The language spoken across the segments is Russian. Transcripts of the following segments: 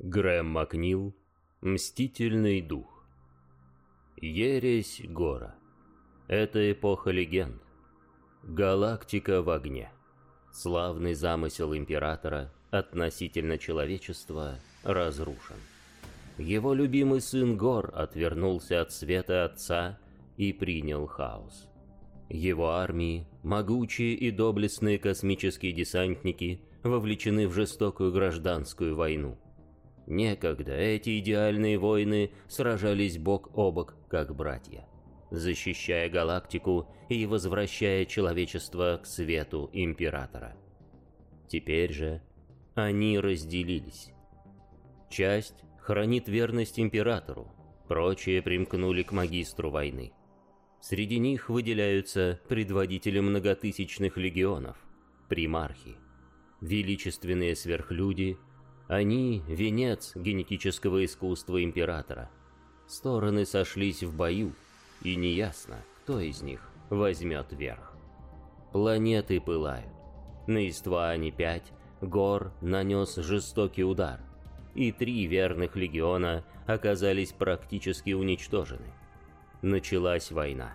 Грэм Макнил Мстительный дух Ересь Гора Это эпоха легенд. Галактика в огне Славный замысел Императора относительно человечества разрушен. Его любимый сын Гор отвернулся от света отца и принял хаос. Его армии, могучие и доблестные космические десантники, вовлечены в жестокую гражданскую войну – Некогда эти идеальные воины сражались бок о бок, как братья, защищая галактику и возвращая человечество к свету Императора. Теперь же они разделились. Часть хранит верность Императору, прочие примкнули к магистру войны. Среди них выделяются предводители многотысячных легионов, примархи, величественные сверхлюди они — венец генетического искусства Императора. Стороны сошлись в бою, и неясно, кто из них возьмет верх. Планеты пылают. На Истване-5 Гор нанес жестокий удар, и три верных легиона оказались практически уничтожены. Началась война.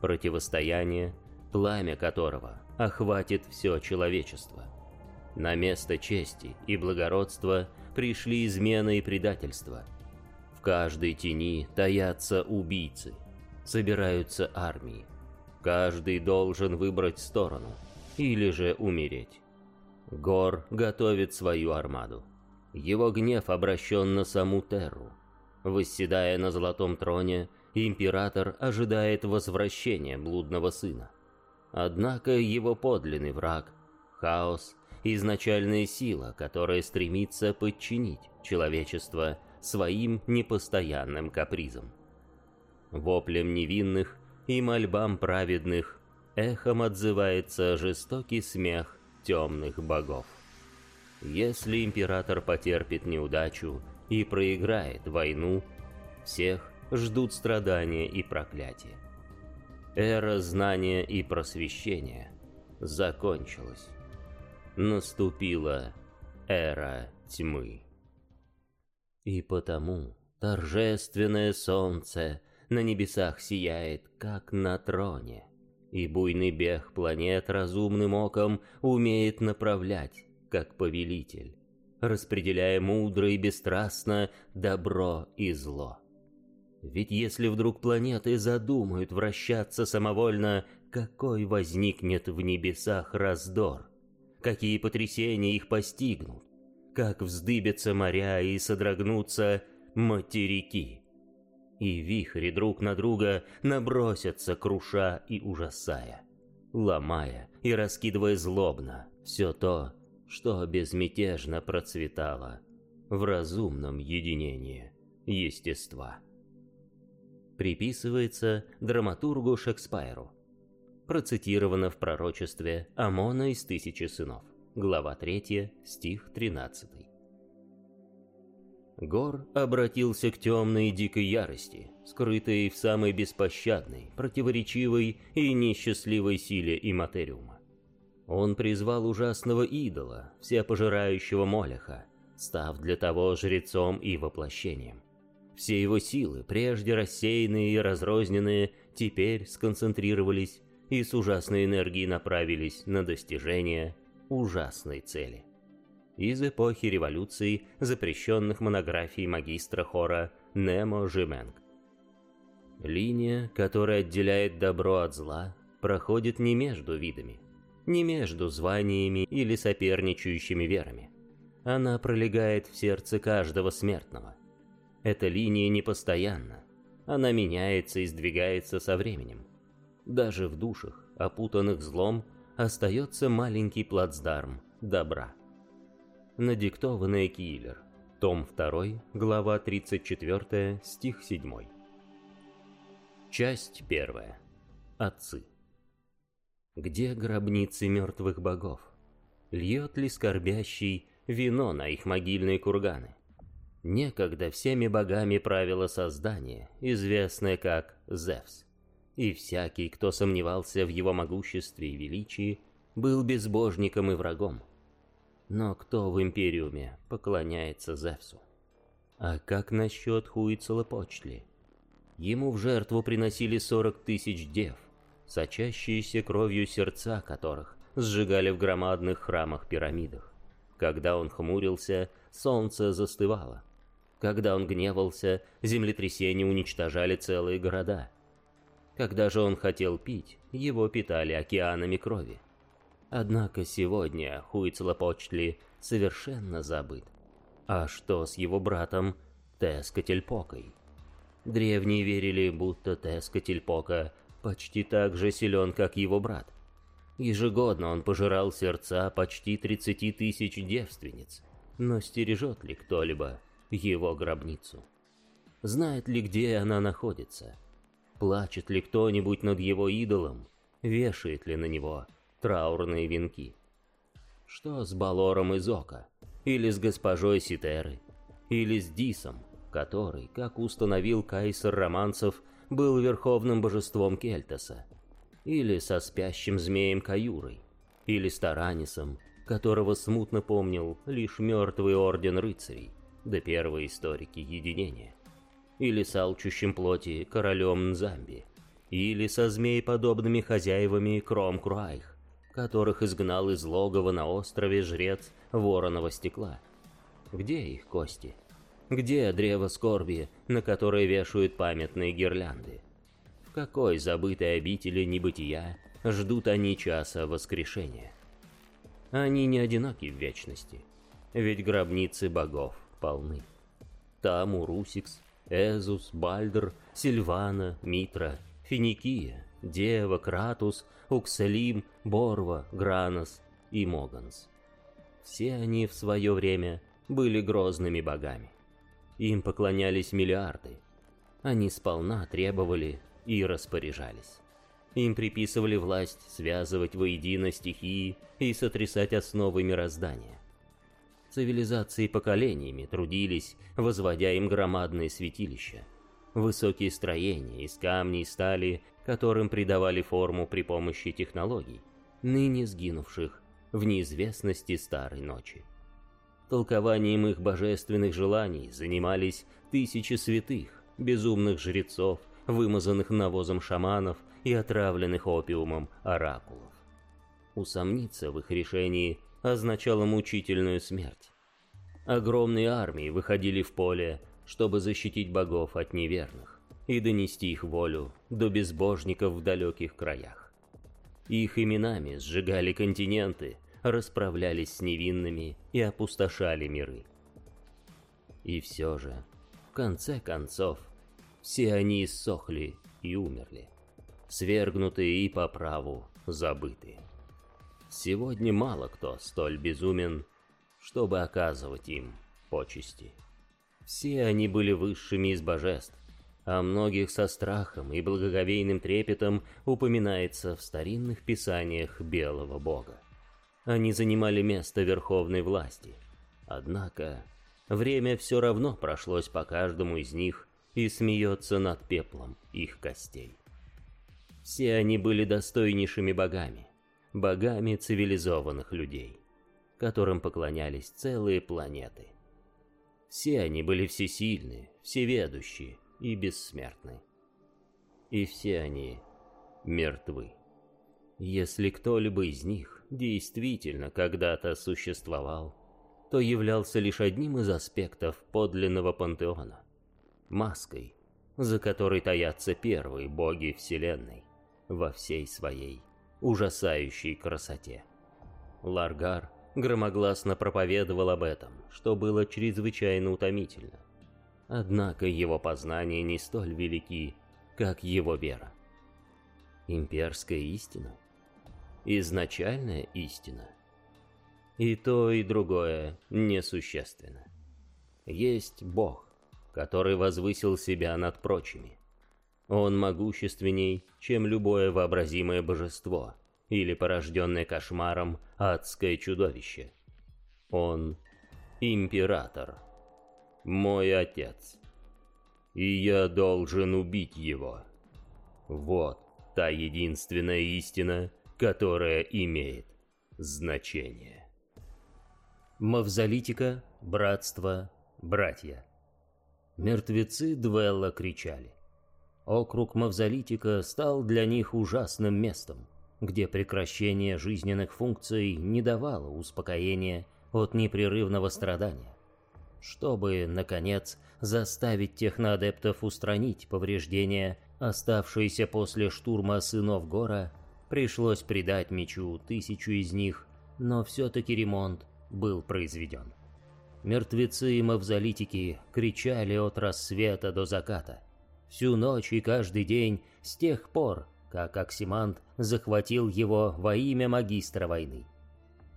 Противостояние, пламя которого охватит все человечество. На место чести и благородства пришли измена и предательство. В каждой тени таятся убийцы, собираются армии. Каждый должен выбрать сторону или же умереть. Гор готовит свою армаду. Его гнев обращен на саму Терру. Восседая на золотом троне, император ожидает возвращения блудного сына. Однако его подлинный враг, хаос, изначальная сила, которая стремится подчинить человечество своим непостоянным капризам. Воплем невинных и мольбам праведных эхом отзывается жестокий смех темных богов. Если император потерпит неудачу и проиграет войну, всех ждут страдания и проклятия. Эра знания и просвещения закончилась наступила эра тьмы. И потому торжественное солнце на небесах сияет, как на троне, и буйный бег планет разумным оком умеет направлять, как повелитель, распределяя мудро и бесстрастно добро и зло. Ведь если вдруг планеты задумают вращаться самовольно, какой возникнет в небесах раздор? Какие потрясения их постигнут, как вздыбятся моря и содрогнутся материки. И вихри друг на друга набросятся, круша и ужасая, ломая и раскидывая злобно все то, что безмятежно процветало в разумном единении естества. Приписывается драматургу Шекспиру процитировано в пророчестве Амона из «Тысячи сынов», глава 3, стих 13. Гор обратился к темной и дикой ярости, скрытой в самой беспощадной, противоречивой и несчастливой силе иматериума. Он призвал ужасного идола, всепожирающего Молеха, став для того жрецом и воплощением. Все его силы, прежде рассеянные и разрозненные, теперь сконцентрировались и с ужасной энергией направились на достижение ужасной цели. Из эпохи революции, запрещенных монографий магистра хора Немо Жименг. Линия, которая отделяет добро от зла, проходит не между видами, не между званиями или соперничающими верами. Она пролегает в сердце каждого смертного. Эта линия непостоянна, она меняется и сдвигается со временем. Даже в душах, опутанных злом, остается маленький плацдарм добра. Надиктованный Киллер. Том 2, глава 34, стих 7. Часть 1. Отцы. Где гробницы мертвых богов? Льет ли скорбящий вино на их могильные курганы? Некогда всеми богами правило создание, известное как Зевс и всякий, кто сомневался в его могуществе и величии, был безбожником и врагом. Но кто в Империуме поклоняется Зевсу? А как насчет Хуицелопочтли? Ему в жертву приносили сорок тысяч дев, сочащиеся кровью сердца которых сжигали в громадных храмах-пирамидах. Когда он хмурился, солнце застывало. Когда он гневался, землетрясения уничтожали целые города. Когда же он хотел пить, его питали океанами крови. Однако сегодня Хуицлопочтли совершенно забыт. А что с его братом Тескотельпокой? Древние верили, будто Тескотельпока почти так же силен, как его брат. Ежегодно он пожирал сердца почти 30 тысяч девственниц. Но стережет ли кто-либо его гробницу? Знает ли, где она находится? Плачет ли кто-нибудь над его идолом? Вешает ли на него траурные венки? Что с Балором из Ока? Или с госпожой Ситеры? Или с Дисом, который, как установил кайсер романцев, был верховным божеством Кельтаса? Или со спящим змеем Каюрой? Или с Таранисом, которого смутно помнил лишь мертвый орден рыцарей, да первые историки единения? Или с алчущим плоти королем Нзамби, или со змееподобными хозяевами Кром-Круайх, которых изгнал из логова на острове жрец вороного стекла. Где их кости? Где древо скорби, на которое вешают памятные гирлянды? В какой забытой обители небытия ждут они часа воскрешения? Они не одиноки в вечности, ведь гробницы богов полны. Там Урусикс, Эзус, Бальдр, Сильвана, Митра, Финикия, Дева, Кратус, Уксалим, Борва, Гранос и Моганс. Все они в свое время были грозными богами. Им поклонялись миллиарды. Они сполна требовали и распоряжались. Им приписывали власть связывать воедино стихии и сотрясать основы мироздания. Цивилизации поколениями трудились, возводя им громадные святилища. Высокие строения из камней и стали, которым придавали форму при помощи технологий, ныне сгинувших в неизвестности старой ночи. Толкованием их божественных желаний занимались тысячи святых, безумных жрецов, вымазанных навозом шаманов и отравленных опиумом оракулов. Усомниться в их решении означало мучительную смерть. Огромные армии выходили в поле, чтобы защитить богов от неверных и донести их волю до безбожников в далеких краях. Их именами сжигали континенты, расправлялись с невинными и опустошали миры. И все же, в конце концов, все они иссохли и умерли, свергнутые и по праву забытые. Сегодня мало кто столь безумен, чтобы оказывать им почести. Все они были высшими из божеств, а многих со страхом и благоговейным трепетом упоминается в старинных писаниях Белого Бога. Они занимали место верховной власти. Однако время все равно прошлось по каждому из них и смеется над пеплом их костей. Все они были достойнейшими богами, богами цивилизованных людей, которым поклонялись целые планеты. Все они были всесильны, всеведущие и бессмертны. И все они мертвы. Если кто-либо из них действительно когда-то существовал, то являлся лишь одним из аспектов подлинного пантеона — маской, за которой таятся первые боги Вселенной во всей своей ужасающей красоте. Ларгар громогласно проповедовал об этом, что было чрезвычайно утомительно. Однако его познания не столь велики, как его вера. Имперская истина? Изначальная истина? И то, и другое несущественно. Есть Бог, который возвысил себя над прочими. Он могущественней, чем любое вообразимое божество или порожденное кошмаром адское чудовище. Он император, мой отец, и я должен убить его. Вот та единственная истина, которая имеет значение. Мавзолитика, братство, братья. Мертвецы Двелла кричали. Округ Мавзолитика стал для них ужасным местом, где прекращение жизненных функций не давало успокоения от непрерывного страдания. Чтобы, наконец, заставить техноадептов устранить повреждения, оставшиеся после штурма сынов Гора, пришлось придать мечу тысячу из них, но все-таки ремонт был произведен. Мертвецы и мавзолитики кричали от рассвета до заката. Всю ночь и каждый день с тех пор, как Оксимант захватил его во имя магистра войны.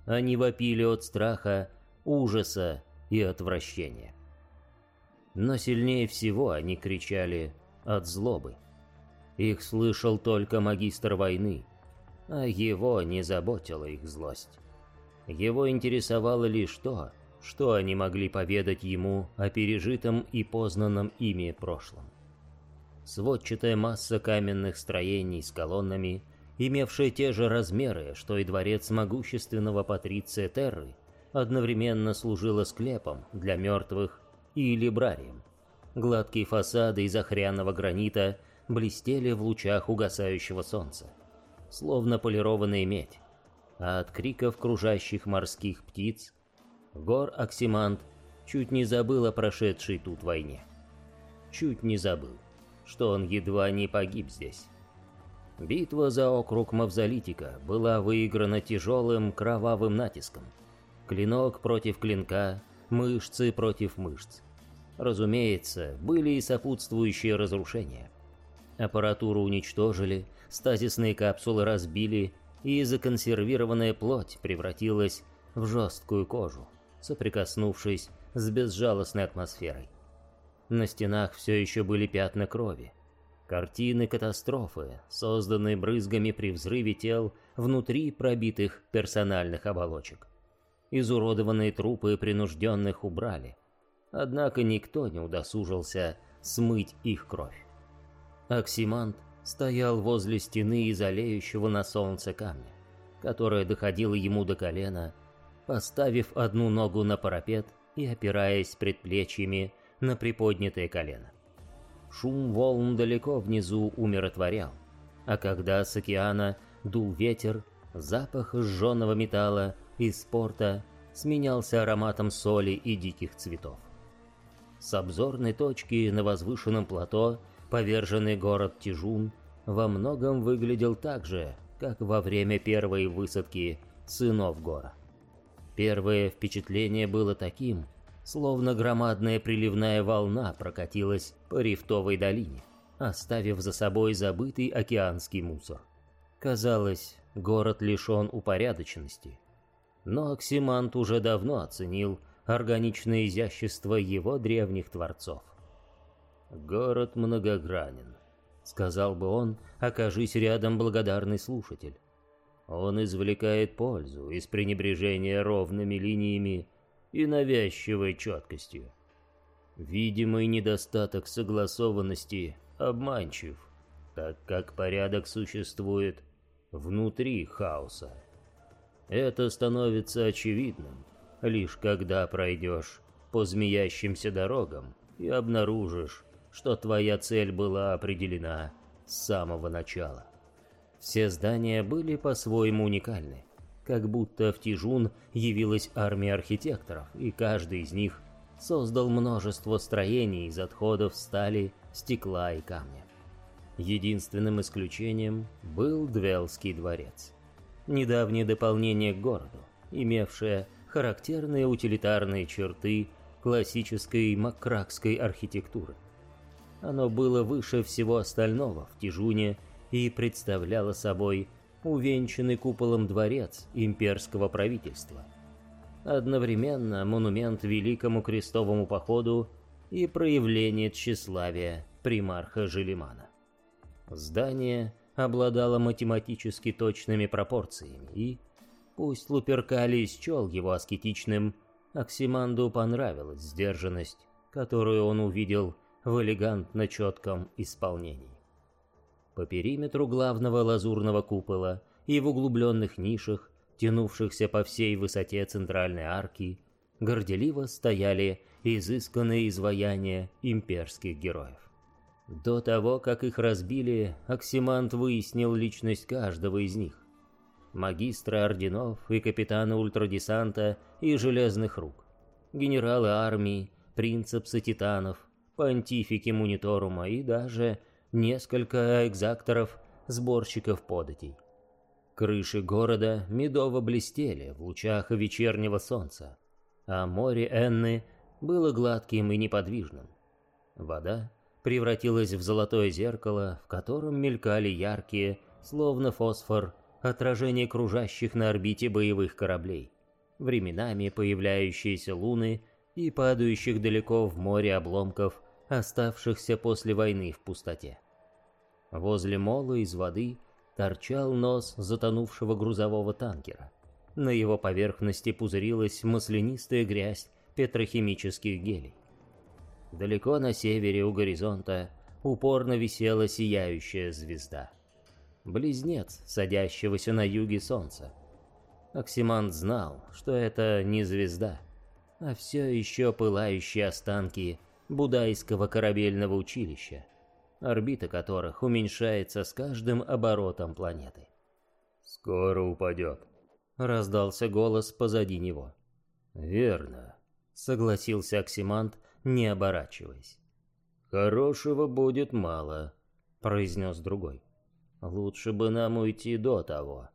Они вопили от страха, ужаса и отвращения. Но сильнее всего они кричали от злобы. Их слышал только магистр войны, а его не заботила их злость. Его интересовало лишь то, что они могли поведать ему о пережитом и познанном ими прошлом. Сводчатая масса каменных строений с колоннами, имевшая те же размеры, что и дворец могущественного патриция Терры, одновременно служила склепом для мертвых и либрарием. Гладкие фасады из охряного гранита блестели в лучах угасающего солнца, словно полированная медь, а от криков кружащих морских птиц Гор Оксимант чуть не забыл о прошедшей тут войне. Чуть не забыл, что он едва не погиб здесь. Битва за округ Мавзолитика была выиграна тяжелым кровавым натиском. Клинок против клинка, мышцы против мышц. Разумеется, были и сопутствующие разрушения. Аппаратуру уничтожили, стазисные капсулы разбили, и законсервированная плоть превратилась в жесткую кожу соприкоснувшись с безжалостной атмосферой. На стенах все еще были пятна крови. Картины катастрофы, созданные брызгами при взрыве тел внутри пробитых персональных оболочек. Изуродованные трупы принужденных убрали. Однако никто не удосужился смыть их кровь. Оксимант стоял возле стены из олеющего на солнце камня, которая доходила ему до колена поставив одну ногу на парапет и опираясь предплечьями на приподнятое колено. Шум волн далеко внизу умиротворял, а когда с океана дул ветер, запах сжженного металла и спорта сменялся ароматом соли и диких цветов. С обзорной точки на возвышенном плато поверженный город Тижун во многом выглядел так же, как во время первой высадки сынов гора. Первое впечатление было таким, словно громадная приливная волна прокатилась по рифтовой долине, оставив за собой забытый океанский мусор. Казалось, город лишен упорядоченности. Но Оксимант уже давно оценил органичное изящество его древних творцов. «Город многогранен», — сказал бы он, окажись рядом благодарный слушатель. Он извлекает пользу из пренебрежения ровными линиями и навязчивой четкостью. Видимый недостаток согласованности обманчив, так как порядок существует внутри хаоса. Это становится очевидным, лишь когда пройдешь по змеящимся дорогам и обнаружишь, что твоя цель была определена с самого начала. Все здания были по-своему уникальны, как будто в Тижун явилась армия архитекторов, и каждый из них создал множество строений из отходов стали, стекла и камня. Единственным исключением был Двелский дворец. Недавнее дополнение к городу, имевшее характерные утилитарные черты классической макракской архитектуры. Оно было выше всего остального в Тижуне и представляла собой увенчанный куполом дворец имперского правительства. Одновременно монумент Великому Крестовому Походу и проявление тщеславия примарха Желимана. Здание обладало математически точными пропорциями и, пусть Луперкали счел его аскетичным, Оксиманду понравилась сдержанность, которую он увидел в элегантно четком исполнении. По периметру главного лазурного купола и в углубленных нишах, тянувшихся по всей высоте центральной арки, горделиво стояли изысканные изваяния имперских героев. До того, как их разбили, Оксимант выяснил личность каждого из них. Магистра орденов и капитана ультрадесанта и железных рук, генералы армии, принцепсы титанов, понтифики мониторума и даже несколько экзакторов, сборщиков податей. Крыши города медово блестели в лучах вечернего солнца, а море Энны было гладким и неподвижным. Вода превратилась в золотое зеркало, в котором мелькали яркие, словно фосфор, отражения кружащих на орбите боевых кораблей, временами появляющиеся луны и падающих далеко в море обломков, оставшихся после войны в пустоте. Возле мола из воды торчал нос затонувшего грузового танкера. На его поверхности пузырилась маслянистая грязь петрохимических гелей. Далеко на севере у горизонта упорно висела сияющая звезда. Близнец, садящегося на юге солнца. Оксимант знал, что это не звезда, а все еще пылающие останки Будайского корабельного училища, орбита которых уменьшается с каждым оборотом планеты. «Скоро упадет», — раздался голос позади него. «Верно», — согласился Оксимант, не оборачиваясь. «Хорошего будет мало», — произнес другой. «Лучше бы нам уйти до того».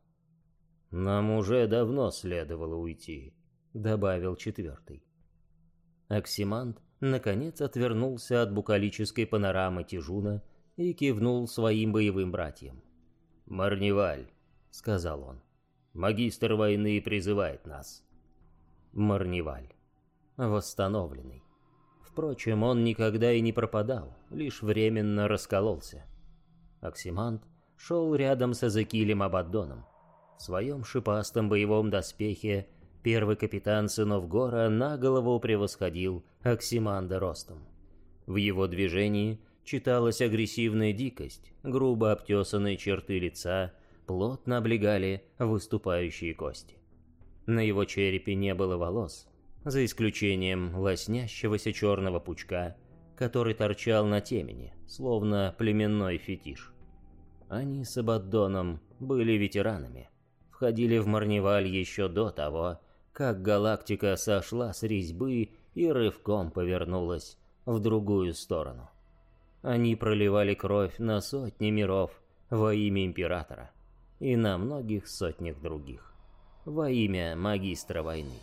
«Нам уже давно следовало уйти», — добавил четвертый. Оксимант наконец отвернулся от букалической панорамы Тижуна и кивнул своим боевым братьям. «Марневаль», — сказал он, — «магистр войны призывает нас». Марневаль. Восстановленный. Впрочем, он никогда и не пропадал, лишь временно раскололся. Оксимант шел рядом с Эзекилем Абаддоном. В своем шипастом боевом доспехе первый капитан сынов Гора на голову превосходил Оксиманда ростом. В его движении читалась агрессивная дикость, грубо обтесанные черты лица плотно облегали выступающие кости. На его черепе не было волос, за исключением лоснящегося черного пучка, который торчал на темени, словно племенной фетиш. Они с Абаддоном были ветеранами, входили в Марневаль еще до того, как галактика сошла с резьбы и рывком повернулась в другую сторону. Они проливали кровь на сотни миров во имя Императора и на многих сотнях других во имя Магистра войны.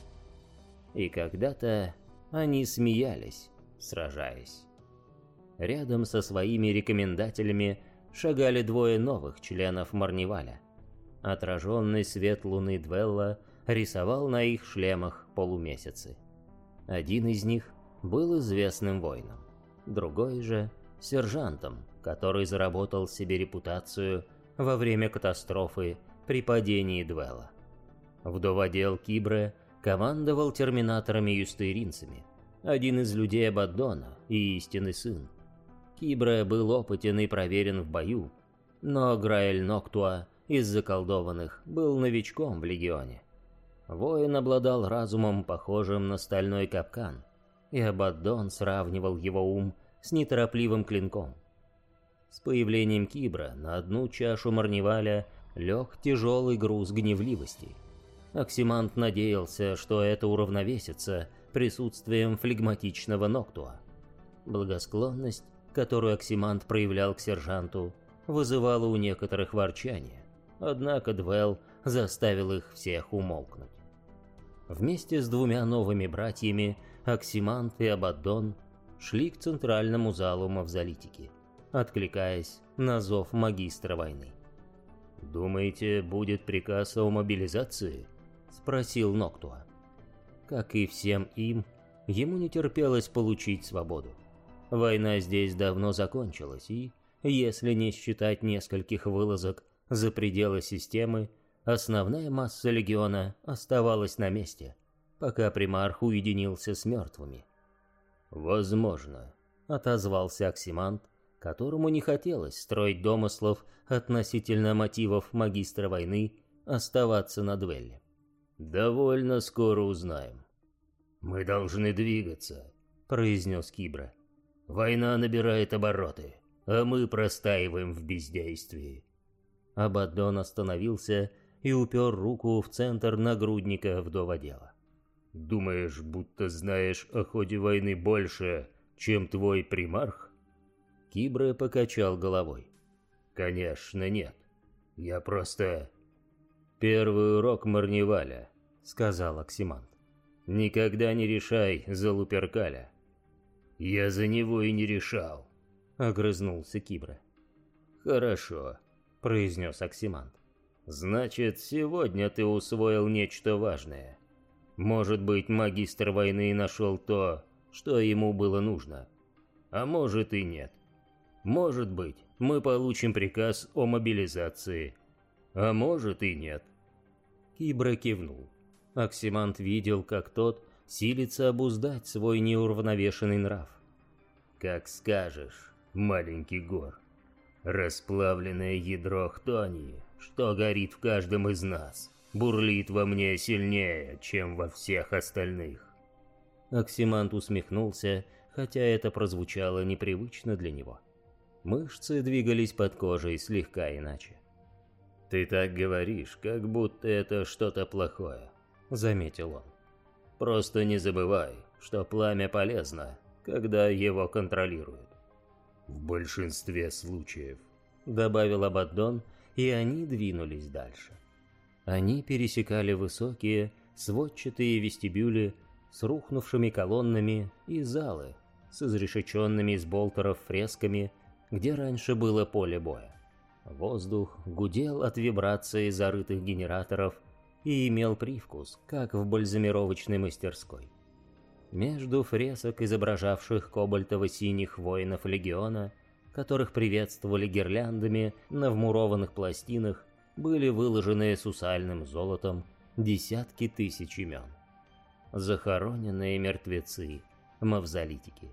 И когда-то они смеялись, сражаясь. Рядом со своими рекомендателями шагали двое новых членов Марневаля. Отраженный свет луны Двелла рисовал на их шлемах полумесяцы. Один из них был известным воином, другой же — сержантом, который заработал себе репутацию во время катастрофы при падении Двелла. Вдоводел Кибре командовал терминаторами-юстеринцами, один из людей Абаддона и истинный сын. Кибре был опытен и проверен в бою, но Граэль Ноктуа из заколдованных был новичком в Легионе. Воин обладал разумом, похожим на стальной капкан, и Абаддон сравнивал его ум с неторопливым клинком. С появлением Кибра на одну чашу Марневаля лег тяжелый груз гневливости. Оксимант надеялся, что это уравновесится присутствием флегматичного Ноктуа. Благосклонность, которую Оксимант проявлял к сержанту, вызывала у некоторых ворчание, однако Двелл заставил их всех умолкнуть. Вместе с двумя новыми братьями, Оксимант и Абаддон, шли к центральному залу Мавзолитики, откликаясь на зов магистра войны. «Думаете, будет приказ о мобилизации?» — спросил Ноктуа. Как и всем им, ему не терпелось получить свободу. Война здесь давно закончилась, и, если не считать нескольких вылазок за пределы системы, Основная масса легиона оставалась на месте, пока примарх уединился с мертвыми. «Возможно», — отозвался Оксимант, которому не хотелось строить домыслов относительно мотивов магистра войны оставаться на дуэли. «Довольно скоро узнаем». «Мы должны двигаться», — произнес Кибра. «Война набирает обороты, а мы простаиваем в бездействии». Абаддон остановился и упер руку в центр нагрудника вдоводела. «Думаешь, будто знаешь о ходе войны больше, чем твой примарх?» Кибра покачал головой. «Конечно нет. Я просто...» «Первый урок Марневаля», — сказал Оксимант. «Никогда не решай за Луперкаля». «Я за него и не решал», — огрызнулся Кибра. «Хорошо», — произнес Оксимант. «Значит, сегодня ты усвоил нечто важное. Может быть, магистр войны нашел то, что ему было нужно. А может и нет. Может быть, мы получим приказ о мобилизации. А может и нет». Кибра кивнул. Оксимант видел, как тот силится обуздать свой неуравновешенный нрав. «Как скажешь, маленький гор. Расплавленное ядро хтонии, что горит в каждом из нас, бурлит во мне сильнее, чем во всех остальных». Оксимант усмехнулся, хотя это прозвучало непривычно для него. Мышцы двигались под кожей слегка иначе. «Ты так говоришь, как будто это что-то плохое», — заметил он. «Просто не забывай, что пламя полезно, когда его контролируют». «В большинстве случаев», — добавил Абаддон, и они двинулись дальше. Они пересекали высокие, сводчатые вестибюли с рухнувшими колоннами и залы с изрешеченными из болтеров фресками, где раньше было поле боя. Воздух гудел от вибрации зарытых генераторов и имел привкус, как в бальзамировочной мастерской. Между фресок, изображавших кобальтово-синих воинов легиона, которых приветствовали гирляндами на вмурованных пластинах, были выложены сусальным золотом десятки тысяч имен. Захороненные мертвецы, мавзолитики.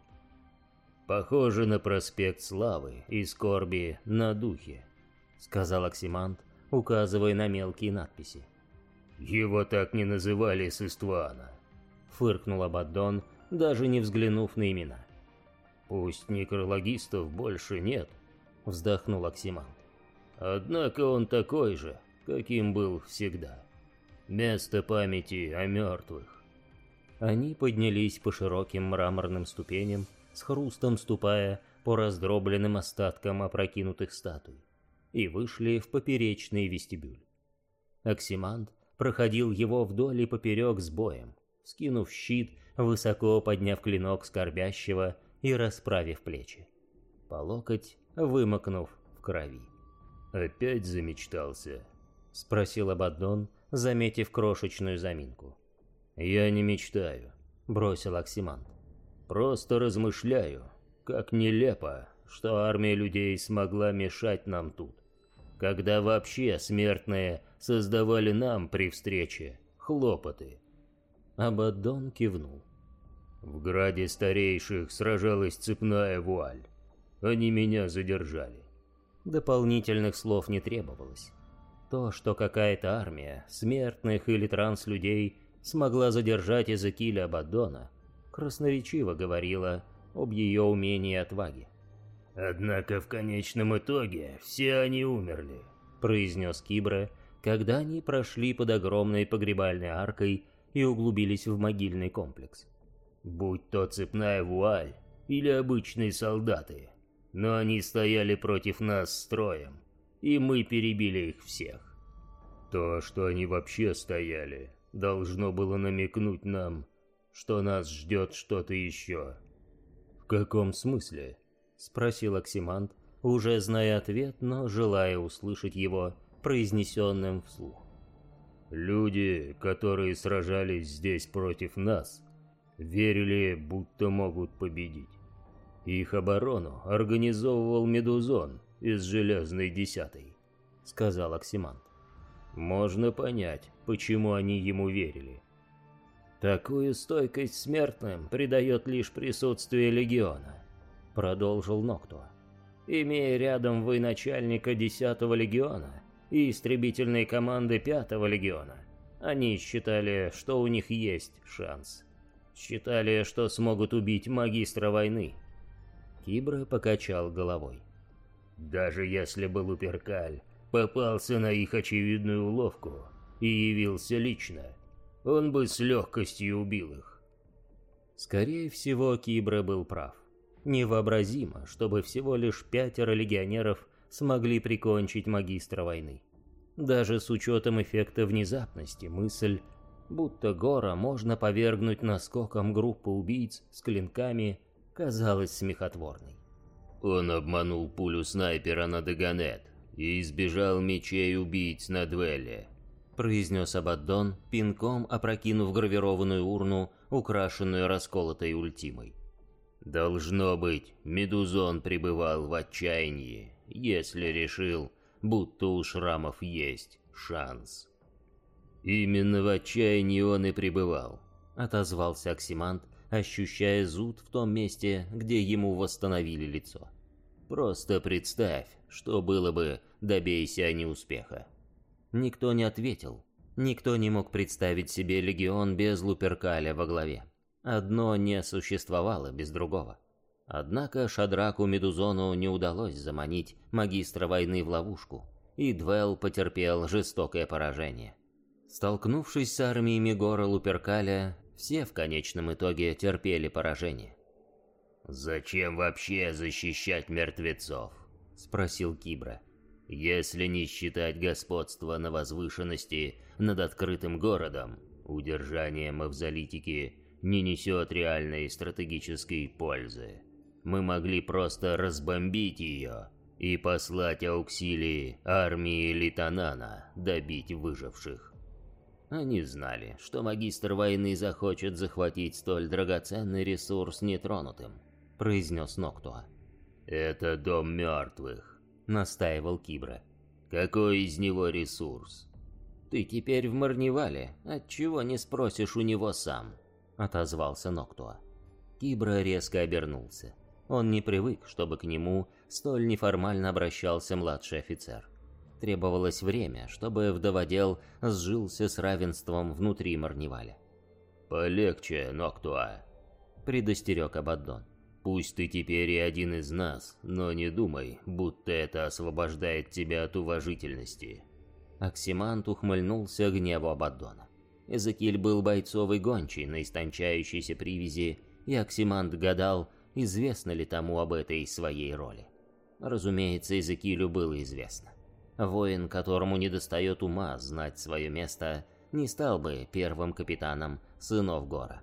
«Похоже на проспект Славы и скорби на духе», сказал Оксимант, указывая на мелкие надписи. «Его так не называли с Иствана», — фыркнул Абаддон, даже не взглянув на имена. «Пусть некрологистов больше нет», — вздохнул Оксимант. «Однако он такой же, каким был всегда. Место памяти о мертвых». Они поднялись по широким мраморным ступеням, с хрустом ступая по раздробленным остаткам опрокинутых статуй и вышли в поперечный вестибюль. Оксимант проходил его вдоль и поперек с боем, скинув щит, высоко подняв клинок скорбящего и расправив плечи. По локоть вымокнув в крови. «Опять замечтался?» — спросил Абаддон, заметив крошечную заминку. «Я не мечтаю», — бросил Оксимант. «Просто размышляю, как нелепо, что армия людей смогла мешать нам тут когда вообще смертные создавали нам при встрече хлопоты. Абаддон кивнул. В граде старейших сражалась цепная вуаль. Они меня задержали. Дополнительных слов не требовалось. То, что какая-то армия, смертных или транслюдей, смогла задержать Эзекиля Абаддона, красноречиво говорила об ее умении и отваге. «Однако в конечном итоге все они умерли», — произнес Кибра, когда они прошли под огромной погребальной аркой и углубились в могильный комплекс. «Будь то цепная вуаль или обычные солдаты, но они стояли против нас строем, и мы перебили их всех. То, что они вообще стояли, должно было намекнуть нам, что нас ждет что-то еще». «В каком смысле?» спросил Оксимант, уже зная ответ, но желая услышать его произнесенным вслух. Люди, которые сражались здесь против нас, верили, будто могут победить. Их оборону организовывал Медузон из Железной Десятой, сказал Оксимант. Можно понять, почему они ему верили. Такую стойкость смертным придает лишь присутствие Легиона продолжил Ноктуа. Имея рядом вы начальника 10-го легиона и истребительной команды 5-го легиона, они считали, что у них есть шанс. Считали, что смогут убить магистра войны. Кибра покачал головой. Даже если бы Луперкаль попался на их очевидную уловку и явился лично, он бы с легкостью убил их. Скорее всего, Кибра был прав. Невообразимо, чтобы всего лишь пятеро легионеров смогли прикончить магистра войны. Даже с учетом эффекта внезапности мысль, будто Гора можно повергнуть наскоком группы убийц с клинками, казалась смехотворной. Он обманул пулю снайпера на Даганет и избежал мечей убийц на дуэле, произнес Абаддон, пинком опрокинув гравированную урну, украшенную расколотой ультимой. Должно быть, Медузон пребывал в отчаянии, если решил, будто у шрамов есть шанс. Именно в отчаянии он и пребывал, отозвался Оксимант, ощущая зуд в том месте, где ему восстановили лицо. Просто представь, что было бы, добейся они успеха. Никто не ответил. Никто не мог представить себе легион без Луперкаля во главе. Одно не существовало без другого. Однако Шадраку Медузону не удалось заманить магистра войны в ловушку, и Двел потерпел жестокое поражение. Столкнувшись с армиями Гора Луперкаля, все в конечном итоге терпели поражение. «Зачем вообще защищать мертвецов?» — спросил Кибра. «Если не считать господство на возвышенности над открытым городом, удержание мавзолитики не несет реальной стратегической пользы. Мы могли просто разбомбить ее и послать ауксилии армии Литанана добить выживших. Они знали, что магистр войны захочет захватить столь драгоценный ресурс нетронутым, произнес Ноктуа. «Это дом мертвых», — настаивал Кибра. «Какой из него ресурс?» «Ты теперь в Марневале, отчего не спросишь у него сам?» — отозвался Ноктуа. Кибра резко обернулся. Он не привык, чтобы к нему столь неформально обращался младший офицер. Требовалось время, чтобы вдоводел сжился с равенством внутри Марневаля. «Полегче, Ноктуа», — предостерег Абаддон. «Пусть ты теперь и один из нас, но не думай, будто это освобождает тебя от уважительности». Оксимант ухмыльнулся гневу Абаддона. Эзекиль был бойцовый гончий на истончающейся привязи, и Оксимант гадал, известно ли тому об этой своей роли. Разумеется, Эзекилю было известно. Воин, которому недостает ума знать свое место, не стал бы первым капитаном сынов Гора.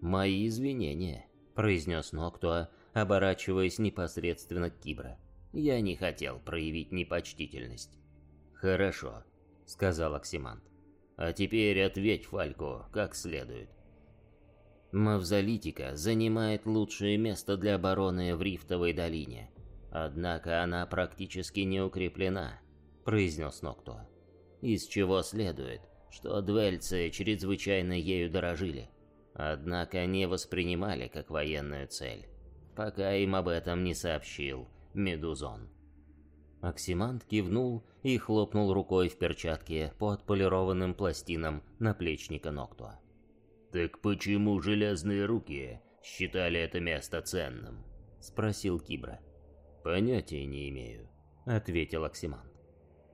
«Мои извинения», — произнес Ноктуа, оборачиваясь непосредственно к Кибра. «Я не хотел проявить непочтительность». «Хорошо», — сказал Оксимант. А теперь ответь Фалько как следует. Мавзолитика занимает лучшее место для обороны в Рифтовой долине. Однако она практически не укреплена, произнес Нокто. Из чего следует, что двельцы чрезвычайно ею дорожили, однако не воспринимали как военную цель, пока им об этом не сообщил Медузон. Оксимант кивнул и хлопнул рукой в перчатке по отполированным пластинам наплечника Ноктуа. «Так почему железные руки считали это место ценным?» — спросил Кибра. «Понятия не имею», — ответил Оксимант.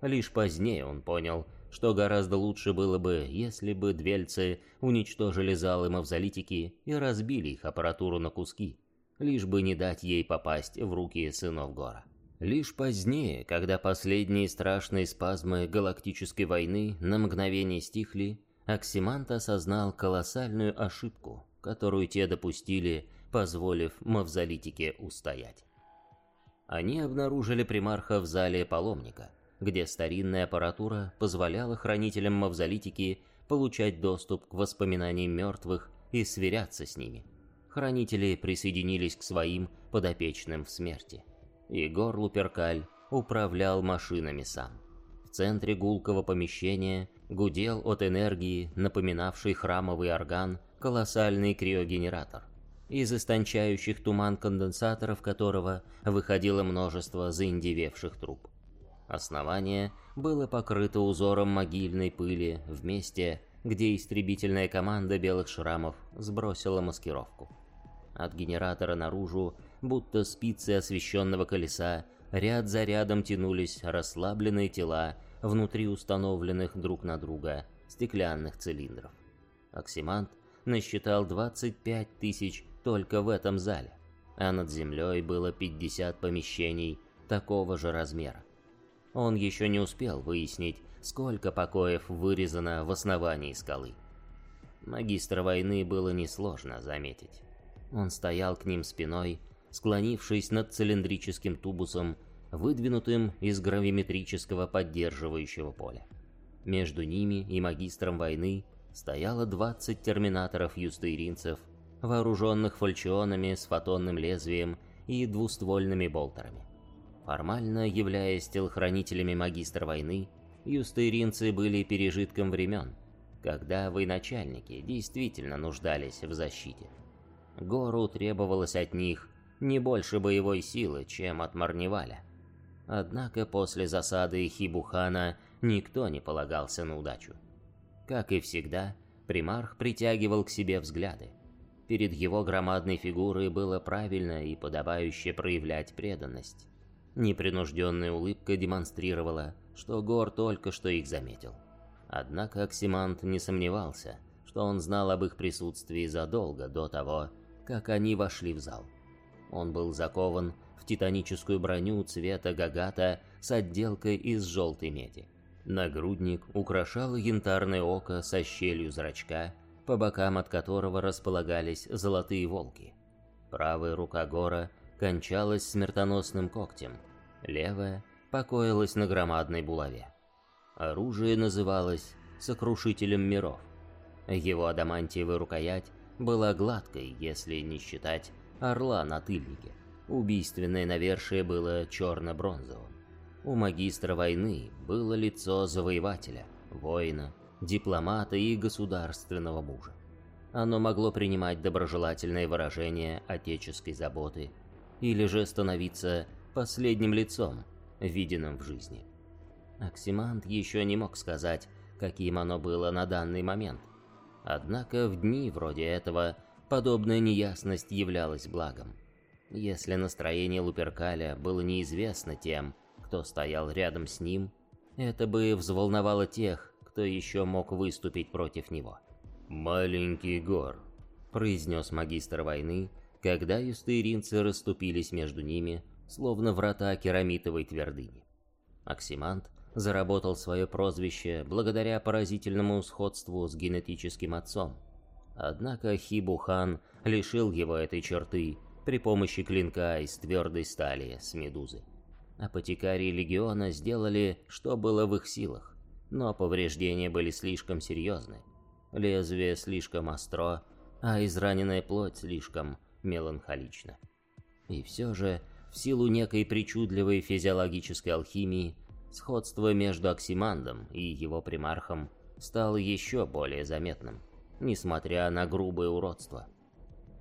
Лишь позднее он понял, что гораздо лучше было бы, если бы двельцы уничтожили залы мавзолитики и разбили их аппаратуру на куски, лишь бы не дать ей попасть в руки сынов Гора. Лишь позднее, когда последние страшные спазмы галактической войны на мгновение стихли, Оксимант осознал колоссальную ошибку, которую те допустили, позволив Мавзолитике устоять. Они обнаружили примарха в зале паломника, где старинная аппаратура позволяла хранителям Мавзолитики получать доступ к воспоминаниям мертвых и сверяться с ними. Хранители присоединились к своим подопечным в смерти – Егор Луперкаль управлял машинами сам. В центре гулкого помещения гудел от энергии, напоминавший храмовый орган, колоссальный криогенератор, из истончающих туман конденсаторов которого выходило множество заиндевевших труб. Основание было покрыто узором могильной пыли в месте, где истребительная команда белых шрамов сбросила маскировку. От генератора наружу, будто спицы освещенного колеса, ряд за рядом тянулись расслабленные тела внутри установленных друг на друга стеклянных цилиндров. Оксимант насчитал 25 тысяч только в этом зале, а над землей было 50 помещений такого же размера. Он еще не успел выяснить, сколько покоев вырезано в основании скалы. Магистра войны было несложно заметить. Он стоял к ним спиной, склонившись над цилиндрическим тубусом, выдвинутым из гравиметрического поддерживающего поля. Между ними и магистром войны стояло 20 терминаторов-юстейринцев, вооруженных фальчионами с фотонным лезвием и двуствольными болтерами. Формально являясь телохранителями магистра войны, юстейринцы были пережитком времен, когда военачальники действительно нуждались в защите. Гору требовалось от них не больше боевой силы, чем от Марневаля. Однако после засады Хибухана никто не полагался на удачу. Как и всегда, примарх притягивал к себе взгляды. Перед его громадной фигурой было правильно и подобающе проявлять преданность. Непринужденная улыбка демонстрировала, что Гор только что их заметил. Однако Оксимант не сомневался, что он знал об их присутствии задолго до того, как они вошли в зал. Он был закован в титаническую броню цвета гагата с отделкой из желтой меди. Нагрудник украшало янтарное око со щелью зрачка, по бокам от которого располагались золотые волки. Правая рука Гора кончалась смертоносным когтем, левая покоилась на громадной булаве. Оружие называлось «Сокрушителем миров». Его адамантиевая рукоять была гладкой, если не считать орла на тыльнике. Убийственное навершие было черно-бронзовым. У магистра войны было лицо завоевателя, воина, дипломата и государственного мужа. Оно могло принимать доброжелательные выражения отеческой заботы или же становиться последним лицом, виденным в жизни. Оксимант еще не мог сказать, каким оно было на данный момент. Однако в дни вроде этого подобная неясность являлась благом. Если настроение Луперкаля было неизвестно тем, кто стоял рядом с ним, это бы взволновало тех, кто еще мог выступить против него. «Маленький гор», — произнес магистр войны, когда юстыринцы расступились между ними, словно врата керамитовой твердыни. Оксимант заработал свое прозвище благодаря поразительному сходству с генетическим отцом. Однако Хибухан лишил его этой черты при помощи клинка из твердой стали с медузы. Апотекарии Легиона сделали, что было в их силах, но повреждения были слишком серьезны. Лезвие слишком остро, а израненная плоть слишком меланхолична. И все же, в силу некой причудливой физиологической алхимии, сходство между Оксимандом и его примархом стало еще более заметным, несмотря на грубое уродство.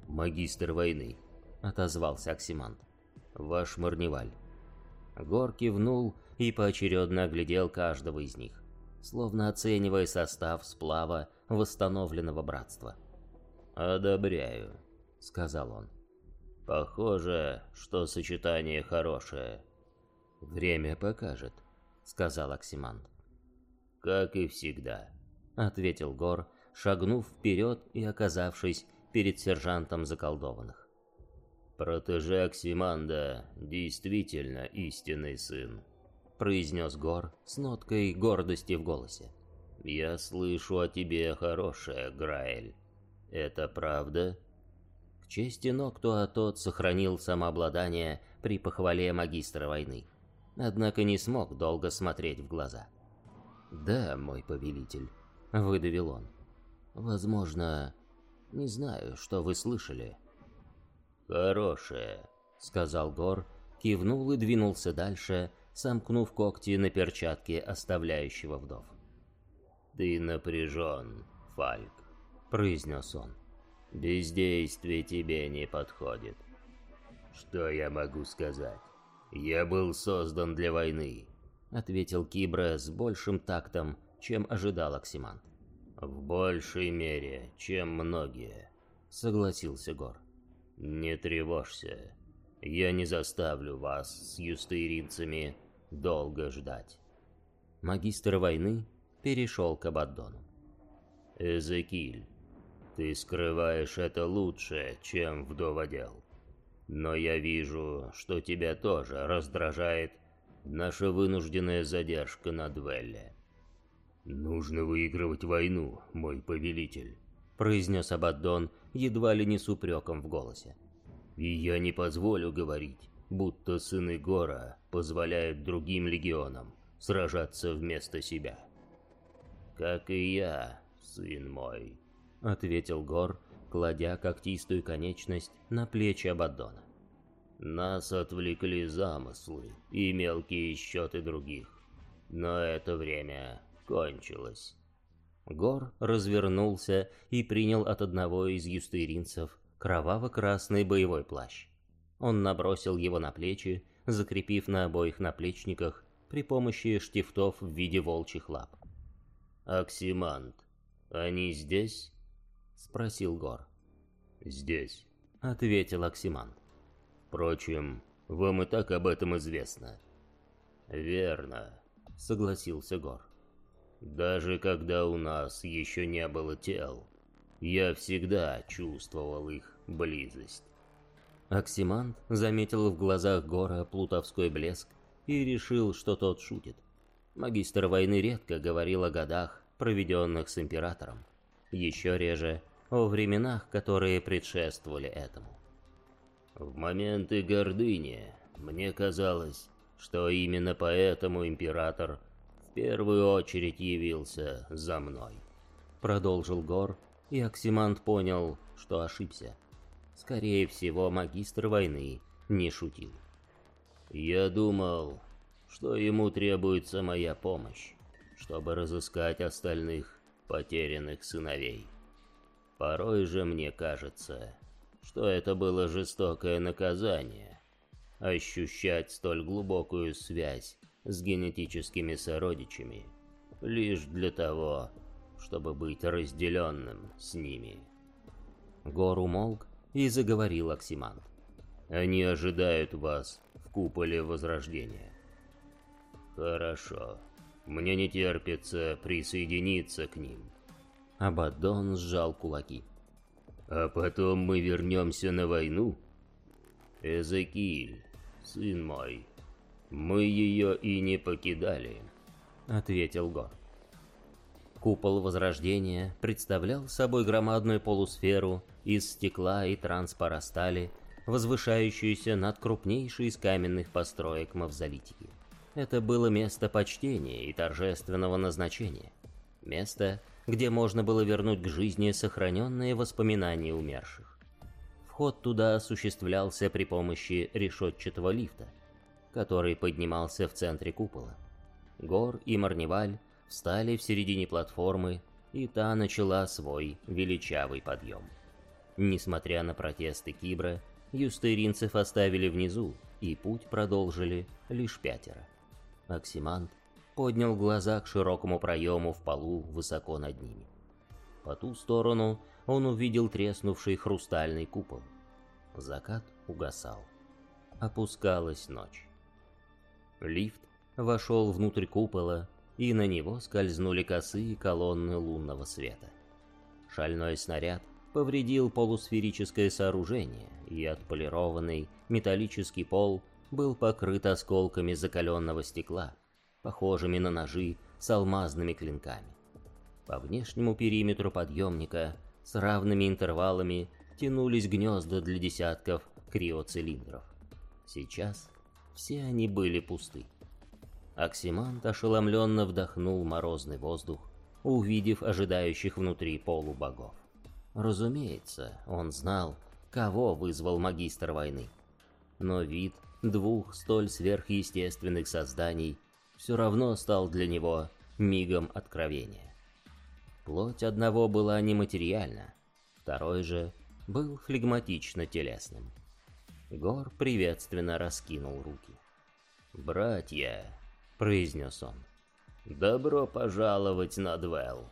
«Магистр войны», — отозвался Оксиманд, — «ваш Марневаль». Гор кивнул и поочередно оглядел каждого из них, словно оценивая состав сплава восстановленного братства. «Одобряю», — сказал он. «Похоже, что сочетание хорошее». «Время покажет», — сказал Оксимант. «Как и всегда», — ответил Гор, шагнув вперед и оказавшись перед сержантом заколдованных. «Протеже Оксиманда действительно истинный сын», — произнес Гор с ноткой гордости в голосе. «Я слышу о тебе хорошее, Граэль. Это правда?» К чести Ноктуа тот сохранил самообладание при похвале магистра войны, однако не смог долго смотреть в глаза. «Да, мой повелитель», — выдавил он. «Возможно, не знаю, что вы слышали». «Хорошее», — сказал Гор, кивнул и двинулся дальше, сомкнув когти на перчатке оставляющего вдов. «Ты напряжен, Фальк», — произнес он. «Бездействие тебе не подходит». «Что я могу сказать? Я был создан для войны», — ответил Кибра с большим тактом, чем ожидал Оксимант. «В большей мере, чем многие», — согласился Гор. «Не тревожься, я не заставлю вас с юстыринцами долго ждать». Магистр войны перешел к Абаддону. «Эзекиль, ты скрываешь это лучше, чем вдоводел. Но я вижу, что тебя тоже раздражает наша вынужденная задержка на дуэле. «Нужно выигрывать войну, мой повелитель», — произнес Абаддон, едва ли не с упреком в голосе. «И я не позволю говорить, будто сыны Гора позволяют другим легионам сражаться вместо себя». «Как и я, сын мой», — ответил Гор, кладя когтистую конечность на плечи Абаддона. Нас отвлекли замыслы и мелкие счеты других. Но это время кончилось. Гор развернулся и принял от одного из юстыринцев кроваво-красный боевой плащ. Он набросил его на плечи, закрепив на обоих наплечниках при помощи штифтов в виде волчьих лап. «Оксимант, они здесь?» — спросил Гор. «Здесь», — ответил Оксимант. Впрочем, вам и так об этом известно. Верно, согласился Гор. Даже когда у нас еще не было тел, я всегда чувствовал их близость. Оксимант заметил в глазах Гора плутовской блеск и решил, что тот шутит. Магистр войны редко говорил о годах, проведенных с императором. Еще реже о временах, которые предшествовали этому. В моменты гордыни мне казалось, что именно поэтому император в первую очередь явился за мной. Продолжил Гор, и Оксимант понял, что ошибся. Скорее всего, магистр войны не шутил. Я думал, что ему требуется моя помощь, чтобы разыскать остальных потерянных сыновей. Порой же мне кажется, что это было жестокое наказание. Ощущать столь глубокую связь с генетическими сородичами лишь для того, чтобы быть разделенным с ними. Гор умолк и заговорил Оксимант. Они ожидают вас в куполе Возрождения. Хорошо. Мне не терпится присоединиться к ним. Абаддон сжал кулаки. А потом мы вернемся на войну? Эзекиль, сын мой, мы ее и не покидали, ответил Гор. Купол Возрождения представлял собой громадную полусферу из стекла и транспорастали, возвышающуюся над крупнейшей из каменных построек Мавзолитики. Это было место почтения и торжественного назначения. Место, где можно было вернуть к жизни сохраненные воспоминания умерших. Вход туда осуществлялся при помощи решетчатого лифта, который поднимался в центре купола. Гор и Марневаль встали в середине платформы, и та начала свой величавый подъем. Несмотря на протесты Кибра, юстеринцев оставили внизу, и путь продолжили лишь пятеро. Оксимант поднял глаза к широкому проему в полу высоко над ними. По ту сторону он увидел треснувший хрустальный купол. Закат угасал. Опускалась ночь. Лифт вошел внутрь купола, и на него скользнули косые колонны лунного света. Шальной снаряд повредил полусферическое сооружение, и отполированный металлический пол был покрыт осколками закаленного стекла, похожими на ножи с алмазными клинками. По внешнему периметру подъемника с равными интервалами тянулись гнезда для десятков криоцилиндров. Сейчас все они были пусты. Оксимант ошеломленно вдохнул морозный воздух, увидев ожидающих внутри полубогов. Разумеется, он знал, кого вызвал магистр войны. Но вид двух столь сверхъестественных созданий все равно стал для него мигом откровения. Плоть одного была нематериальна, второй же был флегматично телесным. Гор приветственно раскинул руки. «Братья», — произнес он, — «добро пожаловать на Двелл».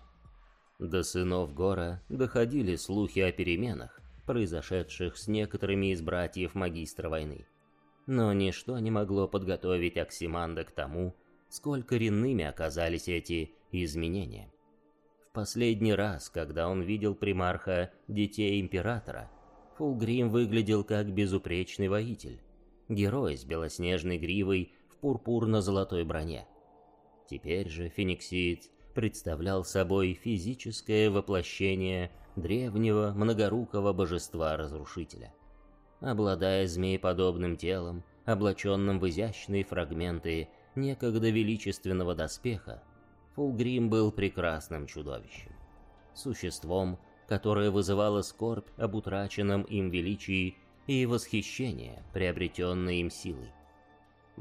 До сынов Гора доходили слухи о переменах, произошедших с некоторыми из братьев магистра войны. Но ничто не могло подготовить Оксиманда к тому, сколь коренными оказались эти изменения. В последний раз, когда он видел примарха детей императора, Фулгрим выглядел как безупречный воитель, герой с белоснежной гривой пурпурно-золотой броне. Теперь же фениксиец представлял собой физическое воплощение древнего многорукого божества-разрушителя. Обладая змееподобным телом, облаченным в изящные фрагменты некогда величественного доспеха, Фулгрим был прекрасным чудовищем. Существом, которое вызывало скорбь об утраченном им величии и восхищение, приобретенной им силой.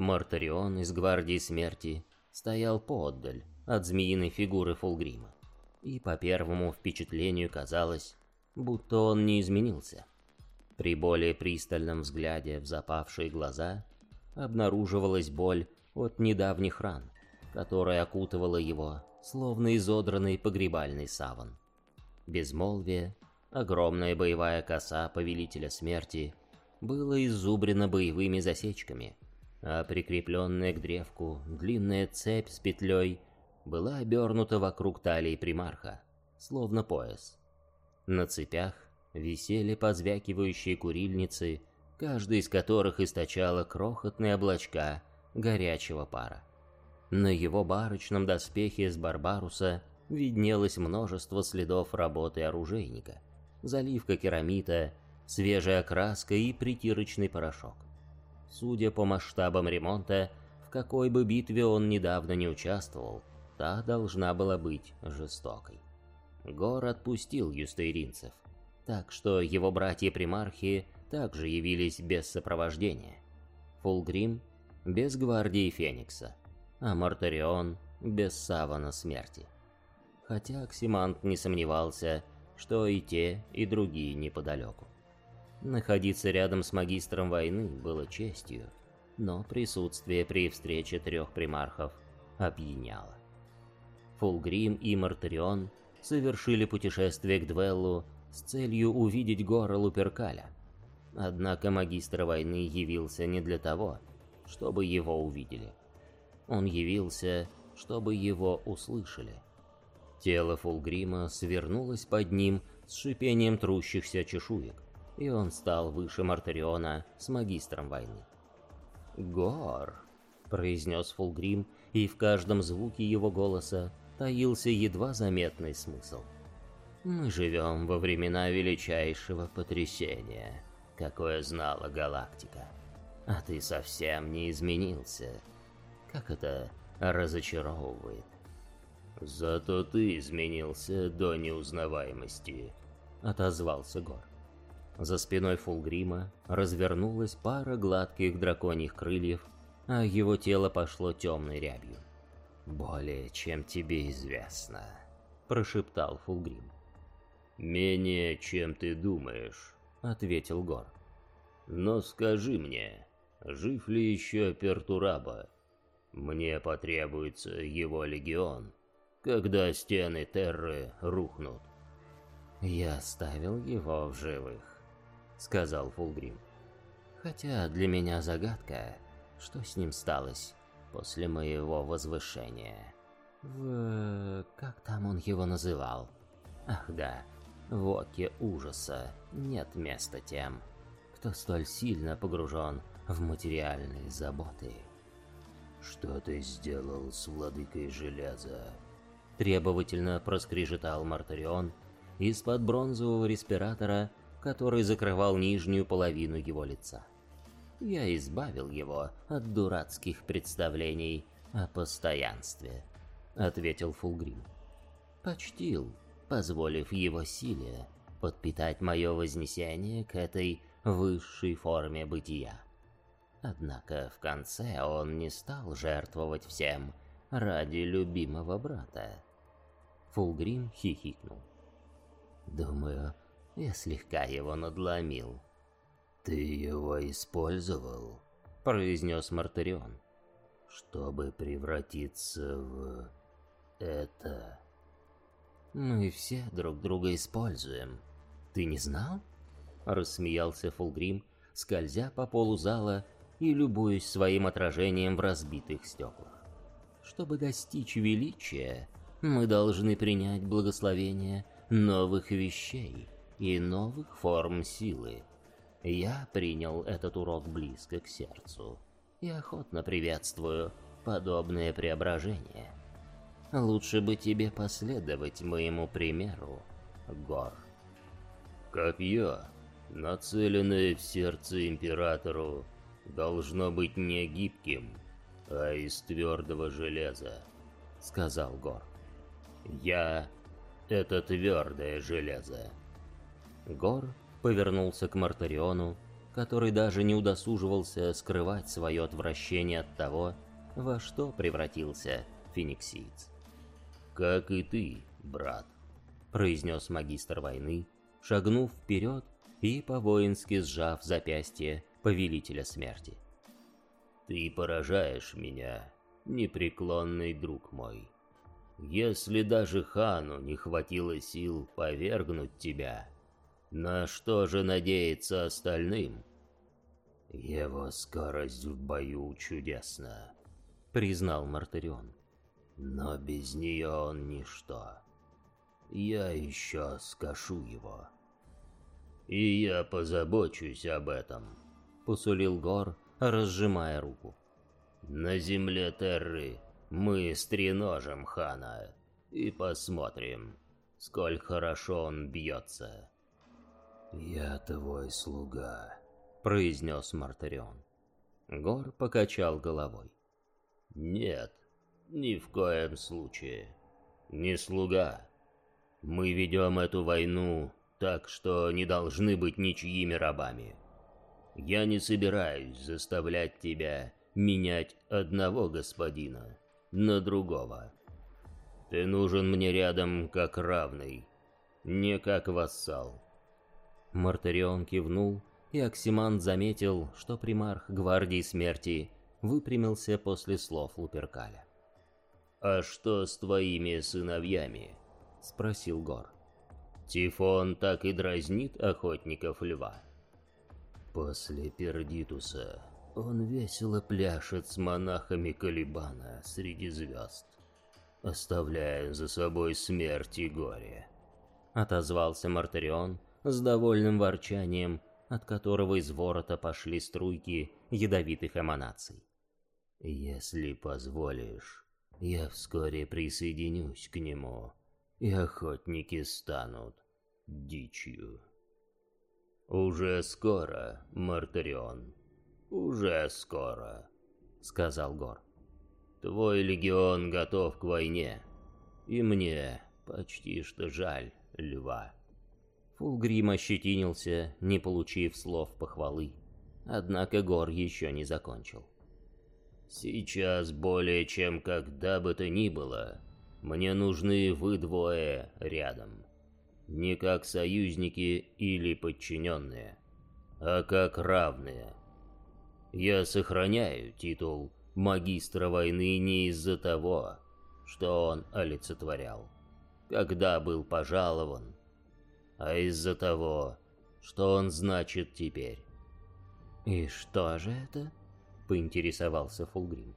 Мартарион из Гвардии Смерти стоял поотдаль от змеиной фигуры Фулгрима, и по первому впечатлению казалось, будто он не изменился. При более пристальном взгляде в запавшие глаза обнаруживалась боль от недавних ран, которая окутывала его, словно изодранный погребальный саван. Безмолвие, огромная боевая коса Повелителя Смерти, было изубрено боевыми засечками, а прикрепленная к древку длинная цепь с петлей была обернута вокруг талии примарха, словно пояс. На цепях висели позвякивающие курильницы, каждая из которых источала крохотные облачка горячего пара. На его барочном доспехе из Барбаруса виднелось множество следов работы оружейника, заливка керамита, свежая краска и притирочный порошок. Судя по масштабам ремонта, в какой бы битве он недавно не участвовал, та должна была быть жестокой. Гор отпустил юстейринцев, так что его братья-примархи также явились без сопровождения. Фулгрим без гвардии Феникса, а Мартарион без савана смерти. Хотя Оксимант не сомневался, что и те, и другие неподалеку. Находиться рядом с магистром войны было честью, но присутствие при встрече трех примархов опьяняло. Фулгрим и Мартарион совершили путешествие к Двеллу с целью увидеть гора Луперкаля. Однако магистр войны явился не для того, чтобы его увидели. Он явился, чтобы его услышали. Тело Фулгрима свернулось под ним с шипением трущихся чешуек, и он стал выше Мартариона с магистром войны. «Гор», — произнес Фулгрим, и в каждом звуке его голоса таился едва заметный смысл. «Мы живем во времена величайшего потрясения, какое знала галактика, а ты совсем не изменился» Как это разочаровывает. «Зато ты изменился до неузнаваемости», — отозвался Гор. За спиной Фулгрима развернулась пара гладких драконьих крыльев, а его тело пошло темной рябью. «Более, чем тебе известно», — прошептал Фулгрим. «Менее, чем ты думаешь», — ответил Гор. «Но скажи мне, жив ли еще Пертураба?» Мне потребуется его легион, когда стены Терры рухнут. Я оставил его в живых, сказал Фулгрим. Хотя для меня загадка, что с ним сталось после моего возвышения. В... как там он его называл? Ах да, в оке ужаса нет места тем, кто столь сильно погружен в материальные заботы. «Что ты сделал с владыкой железа?» Требовательно проскрежетал Мартарион из-под бронзового респиратора, который закрывал нижнюю половину его лица. Я избавил его от дурацких представлений о постоянстве, ответил Фулгрим. Почтил, позволив его силе подпитать мое вознесение к этой высшей форме бытия. Однако в конце он не стал жертвовать всем ради любимого брата. Фулгрим хихикнул. «Думаю, я слегка его надломил». «Ты его использовал?» — произнес Мартарион. «Чтобы превратиться в... это...» Мы все друг друга используем. Ты не знал? Рассмеялся Фулгрим, скользя по полу зала и любуясь своим отражением в разбитых стеклах. Чтобы достичь величия, мы должны принять благословение новых вещей и новых форм силы. Я принял этот урок близко к сердцу и охотно приветствую подобное преображение. Лучше бы тебе последовать моему примеру, Гор. Копье, нацеленное в сердце Императору, должно быть не гибким, а из твердого железа, сказал Гор. Я — это твердое железо. Гор повернулся к Мартариону, который даже не удосуживался скрывать свое отвращение от того, во что превратился фениксиец. «Как и ты, брат», — произнес магистр войны, шагнув вперед и по-воински сжав запястье повелителя смерти. «Ты поражаешь меня, непреклонный друг мой. Если даже хану не хватило сил повергнуть тебя, на что же надеяться остальным?» «Его скорость в бою чудесна», — признал Мартырион. «Но без нее он ничто. Я еще скашу его». «И я позабочусь об этом», — посулил Гор, разжимая руку. «На земле Терры мы стреножим Хана и посмотрим, сколь хорошо он бьется». «Я твой слуга», — произнес Мартарион. Гор покачал головой. «Нет, ни в коем случае. Не слуга. Мы ведем эту войну так, что не должны быть ничьими рабами. Я не собираюсь заставлять тебя менять одного господина на другого. Ты нужен мне рядом как равный, не как вассал». Мартарион кивнул, и Оксимант заметил, что примарх Гвардии Смерти выпрямился после слов Луперкаля. «А что с твоими сыновьями?» — спросил Гор. «Тифон так и дразнит охотников льва». После Пердитуса он весело пляшет с монахами Калибана среди звезд, оставляя за собой смерть и горе. Отозвался Мартарион с довольным ворчанием, от которого из ворота пошли струйки ядовитых эманаций. «Если позволишь, я вскоре присоединюсь к нему, и охотники станут дичью. Уже скоро, Мартарион, уже скоро, сказал Гор. Твой легион готов к войне, и мне почти что жаль льва. Фулгрим ощетинился, не получив слов похвалы. Однако Гор еще не закончил. Сейчас более чем когда бы то ни было, мне нужны вы двое рядом. Не как союзники или подчиненные, а как равные. Я сохраняю титул магистра войны не из-за того, что он олицетворял, когда был пожалован, а из-за того, что он значит теперь. «И что же это?» поинтересовался Фулгрим.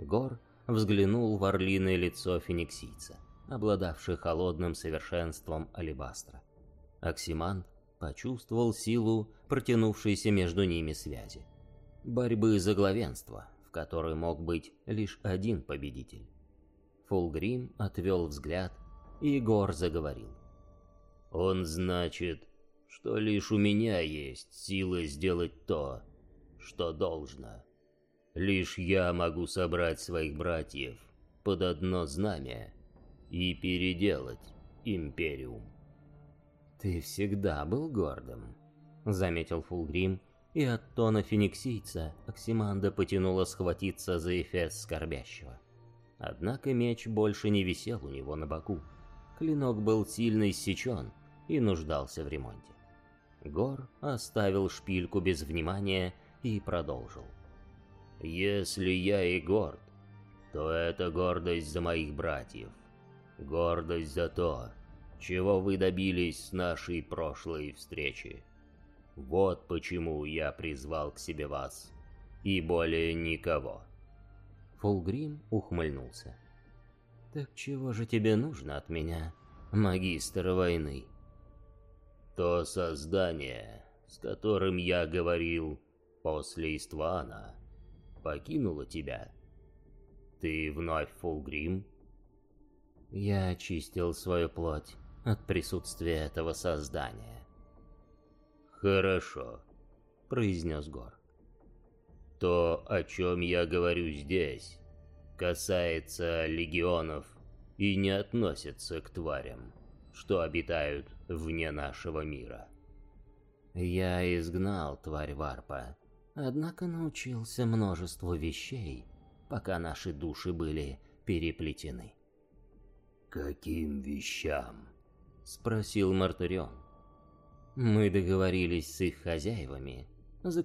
Гор взглянул в орлиное лицо фениксийца, обладавший холодным совершенством алебастра. Оксимант почувствовал силу, протянувшейся между ними связи. Борьбы за главенство, в которой мог быть лишь один победитель. Фулгрим отвел взгляд, и Гор заговорил. «Он значит, что лишь у меня есть сила сделать то, что должно. Лишь я могу собрать своих братьев под одно знамя и переделать Империум. «Ты всегда был гордым», — заметил Фулгрим, и от тона фениксийца Оксиманда потянула схватиться за эфес скорбящего. Однако меч больше не висел у него на боку. Клинок был сильно иссечен и нуждался в ремонте. Гор оставил шпильку без внимания и продолжил. Если я и горд, то это гордость за моих братьев. гордость за то, чего вы добились с нашей прошлой встречи. Вот почему я призвал к себе вас, и более никого». Фулгрим ухмыльнулся. «Так чего же тебе нужно от меня, магистр войны?» «То создание, с которым я говорил после Иствана, покинуло тебя. Ты вновь Фулгрим?» Я очистил свою плоть от присутствия этого создания. «Хорошо», — произнес Гор. «То, о чем я говорю здесь, касается легионов и не относится к тварям, что обитают вне нашего мира». Я изгнал тварь Варпа, однако научился множеству вещей, пока наши души были переплетены. «Каким вещам?» — спросил Мартырион. Мы договорились с их хозяевами,